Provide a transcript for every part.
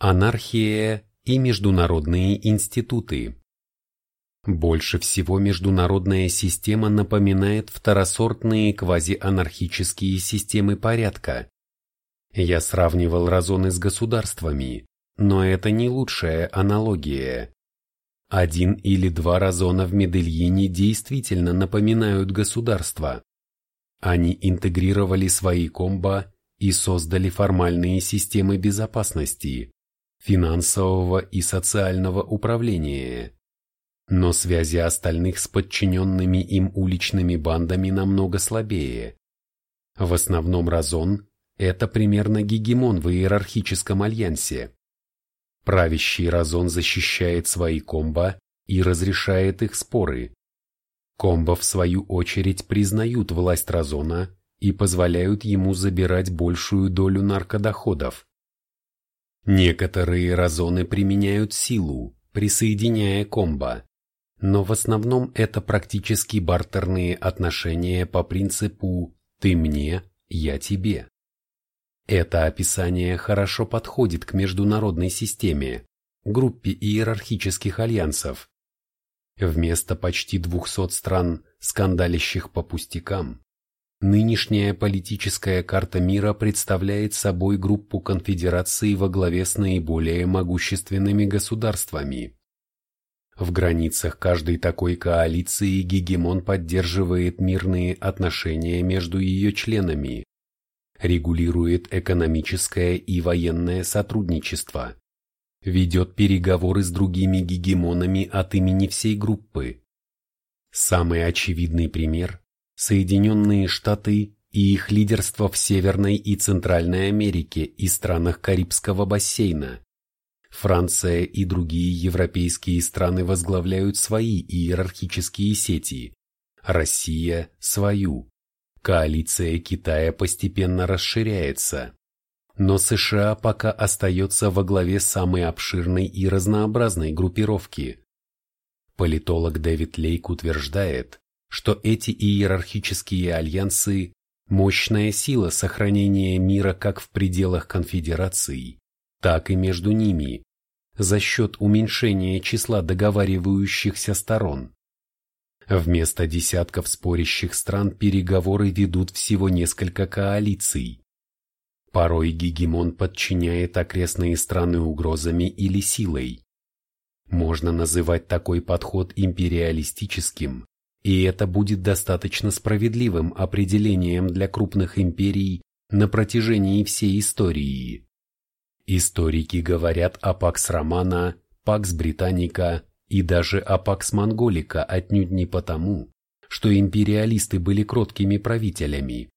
Анархия и международные институты. Больше всего международная система напоминает второсортные квазианархические системы порядка. Я сравнивал разоны с государствами, но это не лучшая аналогия. Один или два разона в Медельине действительно напоминают государства. Они интегрировали свои комбо и создали формальные системы безопасности, финансового и социального управления. Но связи остальных с подчиненными им уличными бандами намного слабее. В основном Разон – это примерно гегемон в иерархическом альянсе. Правящий Разон защищает свои комбо и разрешает их споры. Комбо в свою очередь признают власть Разона и позволяют ему забирать большую долю наркодоходов. Некоторые разоны применяют силу, присоединяя комбо, но в основном это практически бартерные отношения по принципу «ты мне, я тебе». Это описание хорошо подходит к международной системе, группе иерархических альянсов. Вместо почти 200 стран, скандалящих по пустякам, Нынешняя политическая карта мира представляет собой группу конфедераций во главе с наиболее могущественными государствами. В границах каждой такой коалиции гегемон поддерживает мирные отношения между ее членами, регулирует экономическое и военное сотрудничество, ведет переговоры с другими гегемонами от имени всей группы. Самый очевидный пример Соединенные Штаты и их лидерство в Северной и Центральной Америке и странах Карибского бассейна. Франция и другие европейские страны возглавляют свои иерархические сети, Россия – свою. Коалиция Китая постепенно расширяется. Но США пока остается во главе самой обширной и разнообразной группировки. Политолог Дэвид Лейк утверждает, что эти иерархические альянсы – мощная сила сохранения мира как в пределах конфедерации, так и между ними, за счет уменьшения числа договаривающихся сторон. Вместо десятков спорящих стран переговоры ведут всего несколько коалиций. Порой гегемон подчиняет окрестные страны угрозами или силой. Можно называть такой подход империалистическим, и это будет достаточно справедливым определением для крупных империй на протяжении всей истории. Историки говорят о Пакс Романа, Пакс Британика и даже о Пакс Монголика отнюдь не потому, что империалисты были кроткими правителями.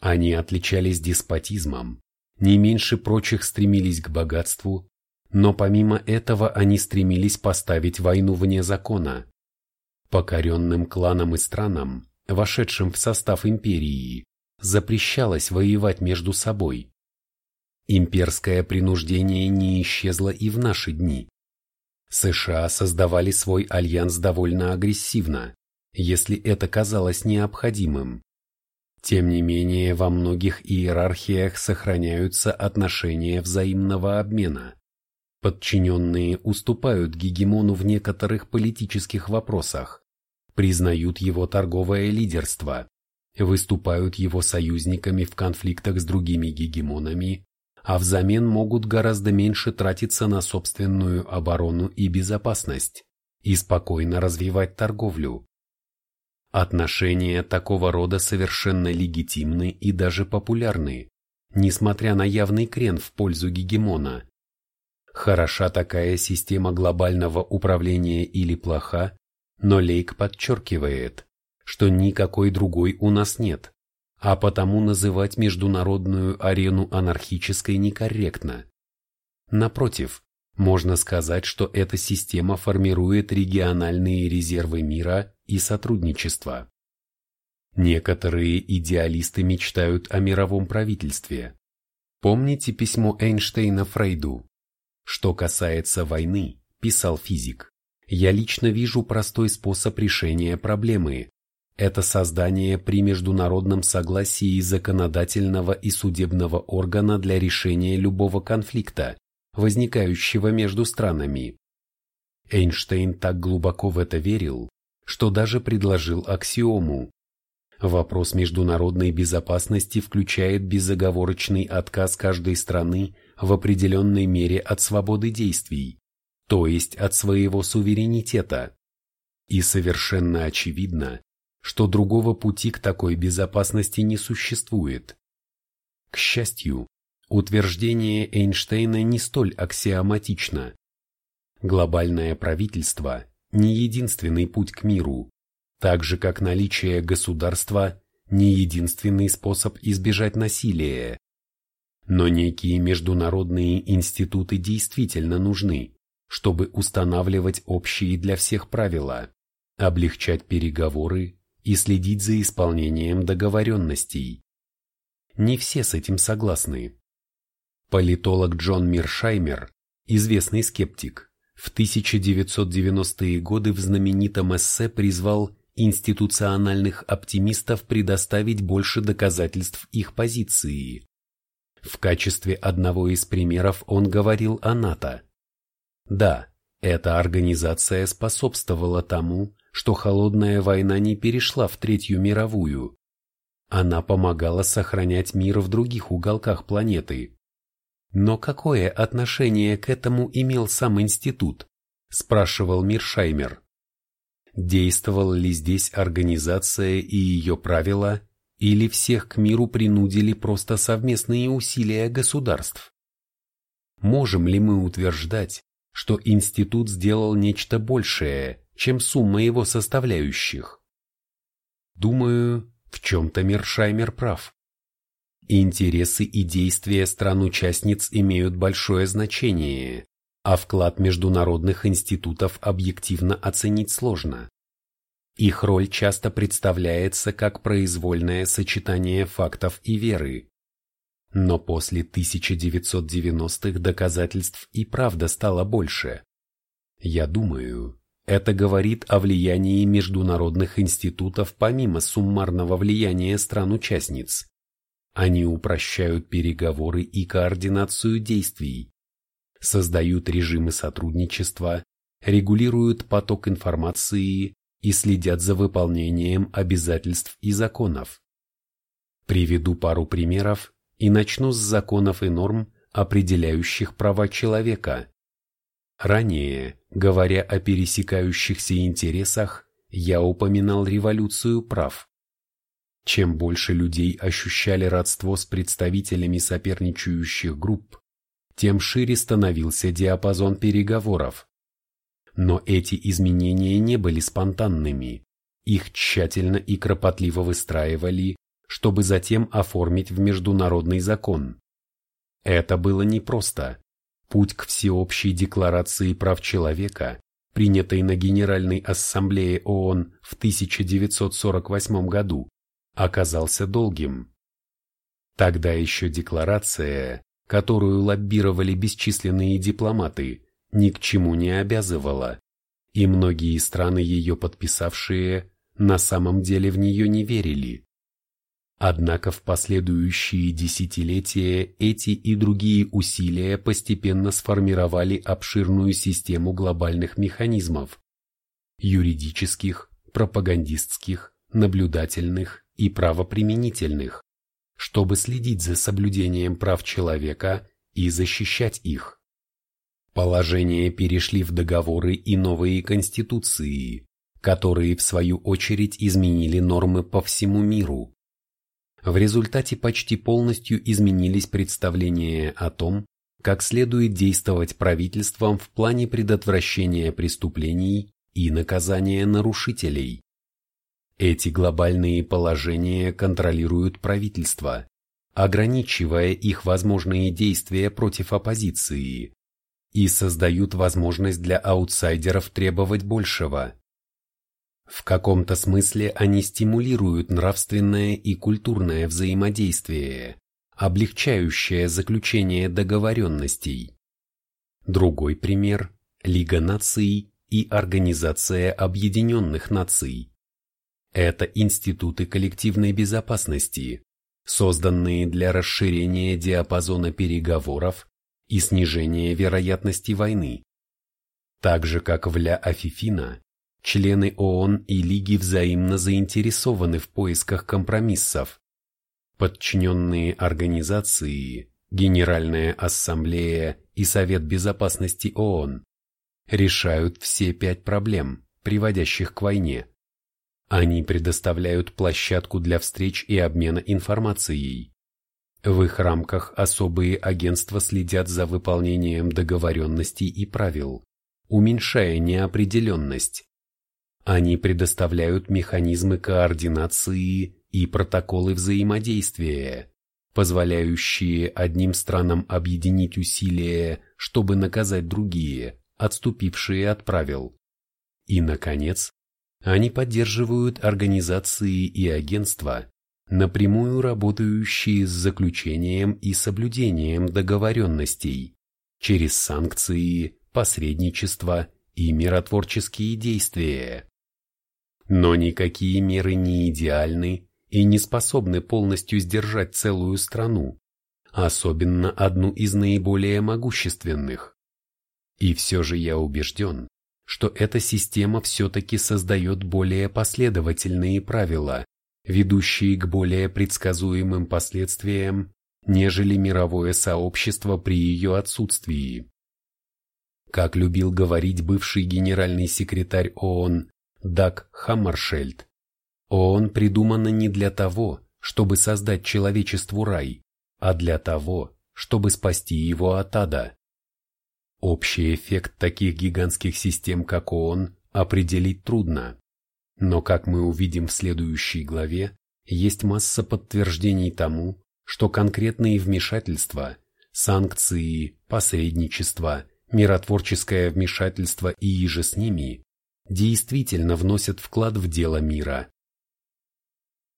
Они отличались деспотизмом, не меньше прочих стремились к богатству, но помимо этого они стремились поставить войну вне закона, Покоренным кланам и странам, вошедшим в состав империи, запрещалось воевать между собой. Имперское принуждение не исчезло и в наши дни. США создавали свой альянс довольно агрессивно, если это казалось необходимым. Тем не менее, во многих иерархиях сохраняются отношения взаимного обмена. Подчиненные уступают гегемону в некоторых политических вопросах, признают его торговое лидерство, выступают его союзниками в конфликтах с другими гегемонами, а взамен могут гораздо меньше тратиться на собственную оборону и безопасность и спокойно развивать торговлю. Отношения такого рода совершенно легитимны и даже популярны, несмотря на явный крен в пользу гегемона. Хороша такая система глобального управления или плоха, но Лейк подчеркивает, что никакой другой у нас нет, а потому называть международную арену анархической некорректно. Напротив, можно сказать, что эта система формирует региональные резервы мира и сотрудничества. Некоторые идеалисты мечтают о мировом правительстве. Помните письмо Эйнштейна Фрейду? Что касается войны, писал физик, я лично вижу простой способ решения проблемы. Это создание при международном согласии законодательного и судебного органа для решения любого конфликта, возникающего между странами. Эйнштейн так глубоко в это верил, что даже предложил аксиому. Вопрос международной безопасности включает безоговорочный отказ каждой страны в определенной мере от свободы действий, то есть от своего суверенитета. И совершенно очевидно, что другого пути к такой безопасности не существует. К счастью, утверждение Эйнштейна не столь аксиоматично. Глобальное правительство – не единственный путь к миру, так же как наличие государства – не единственный способ избежать насилия. Но некие международные институты действительно нужны, чтобы устанавливать общие для всех правила, облегчать переговоры и следить за исполнением договоренностей. Не все с этим согласны. Политолог Джон Миршаймер, известный скептик, в 1990-е годы в знаменитом эссе призвал институциональных оптимистов предоставить больше доказательств их позиции. В качестве одного из примеров он говорил о НАТО. Да, эта организация способствовала тому, что холодная война не перешла в Третью мировую. Она помогала сохранять мир в других уголках планеты. Но какое отношение к этому имел сам институт? спрашивал Миршаймер. Действовала ли здесь организация и ее правила, или всех к миру принудили просто совместные усилия государств? Можем ли мы утверждать, что институт сделал нечто большее, чем сумма его составляющих. Думаю, в чем-то Мершаймер прав. Интересы и действия стран-участниц имеют большое значение, а вклад международных институтов объективно оценить сложно. Их роль часто представляется как произвольное сочетание фактов и веры. Но после 1990-х доказательств и правда стало больше. Я думаю, это говорит о влиянии международных институтов помимо суммарного влияния стран-участниц. Они упрощают переговоры и координацию действий, создают режимы сотрудничества, регулируют поток информации и следят за выполнением обязательств и законов. Приведу пару примеров и начну с законов и норм, определяющих права человека. Ранее, говоря о пересекающихся интересах, я упоминал революцию прав. Чем больше людей ощущали родство с представителями соперничающих групп, тем шире становился диапазон переговоров. Но эти изменения не были спонтанными, их тщательно и кропотливо выстраивали, чтобы затем оформить в международный закон. Это было непросто, Путь к всеобщей декларации прав человека, принятой на Генеральной Ассамблее ООН в 1948 году, оказался долгим. Тогда еще декларация, которую лоббировали бесчисленные дипломаты, ни к чему не обязывала, и многие страны ее подписавшие на самом деле в нее не верили. Однако в последующие десятилетия эти и другие усилия постепенно сформировали обширную систему глобальных механизмов – юридических, пропагандистских, наблюдательных и правоприменительных, чтобы следить за соблюдением прав человека и защищать их. Положения перешли в договоры и новые конституции, которые в свою очередь изменили нормы по всему миру. В результате почти полностью изменились представления о том, как следует действовать правительством в плане предотвращения преступлений и наказания нарушителей. Эти глобальные положения контролируют правительство, ограничивая их возможные действия против оппозиции, и создают возможность для аутсайдеров требовать большего. В каком-то смысле они стимулируют нравственное и культурное взаимодействие, облегчающее заключение договоренностей. Другой пример – Лига наций и Организация Объединенных Наций. Это институты коллективной безопасности, созданные для расширения диапазона переговоров и снижение вероятности войны. Так же, как в Ля Афифина, члены ООН и Лиги взаимно заинтересованы в поисках компромиссов. Подчиненные организации, Генеральная Ассамблея и Совет Безопасности ООН решают все пять проблем, приводящих к войне. Они предоставляют площадку для встреч и обмена информацией. В их рамках особые агентства следят за выполнением договоренностей и правил, уменьшая неопределенность. Они предоставляют механизмы координации и протоколы взаимодействия, позволяющие одним странам объединить усилия, чтобы наказать другие, отступившие от правил. И, наконец, они поддерживают организации и агентства, напрямую работающие с заключением и соблюдением договоренностей, через санкции, посредничество и миротворческие действия. Но никакие меры не идеальны и не способны полностью сдержать целую страну, особенно одну из наиболее могущественных. И все же я убежден, что эта система все-таки создает более последовательные правила, ведущие к более предсказуемым последствиям, нежели мировое сообщество при ее отсутствии. Как любил говорить бывший генеральный секретарь ООН Даг Хаммаршельд, ООН придумана не для того, чтобы создать человечеству рай, а для того, чтобы спасти его от ада. Общий эффект таких гигантских систем, как ООН, определить трудно. Но, как мы увидим в следующей главе, есть масса подтверждений тому, что конкретные вмешательства, санкции, посредничество, миротворческое вмешательство и иже с ними действительно вносят вклад в дело мира.